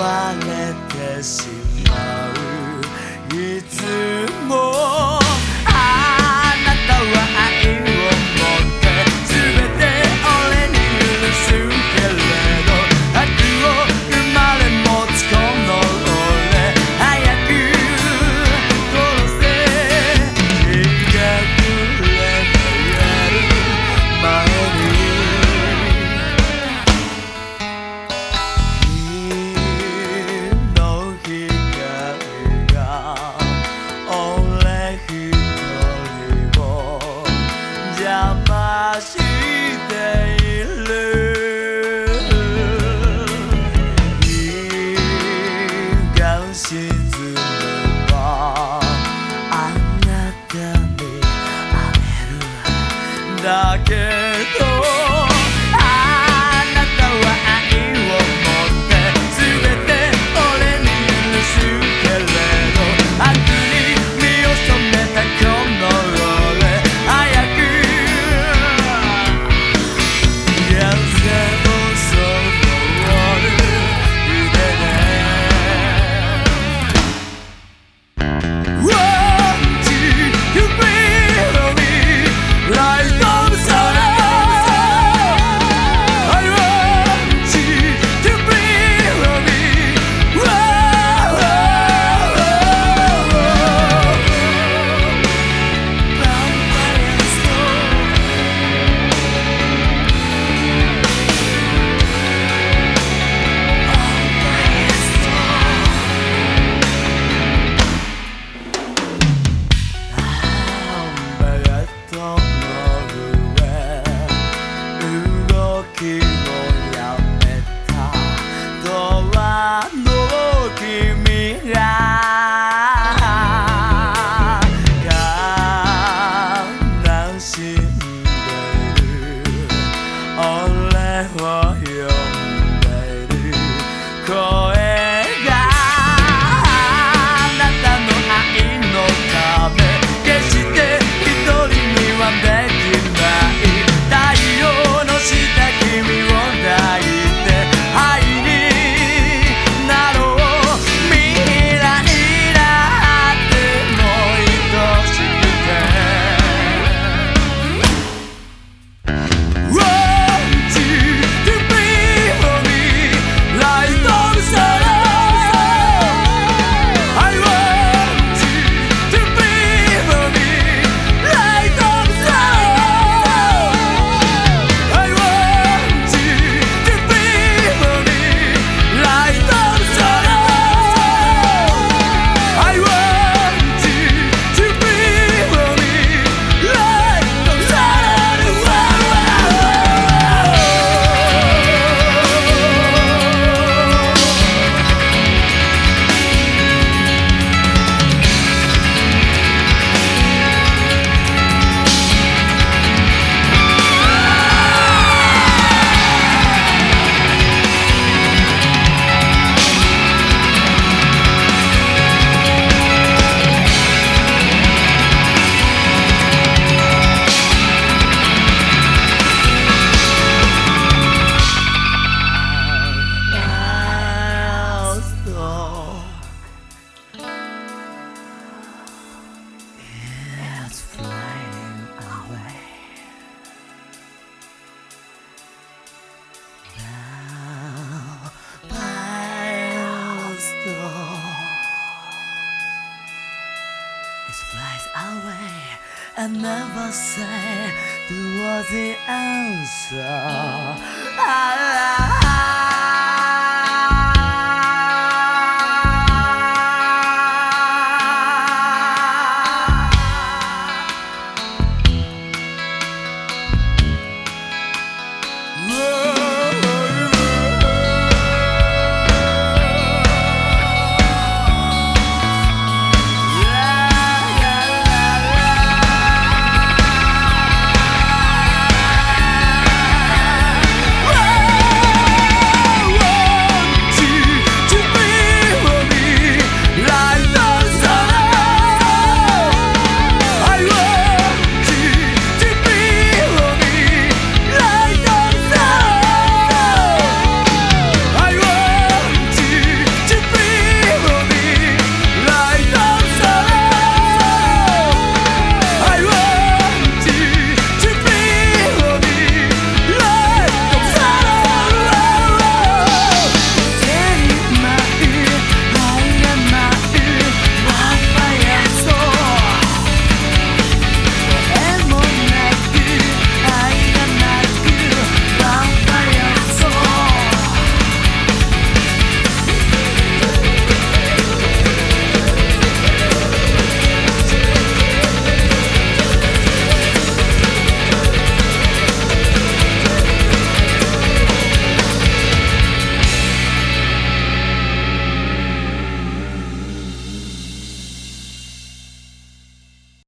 planeta se Flies away and never say towards the answer. Ah,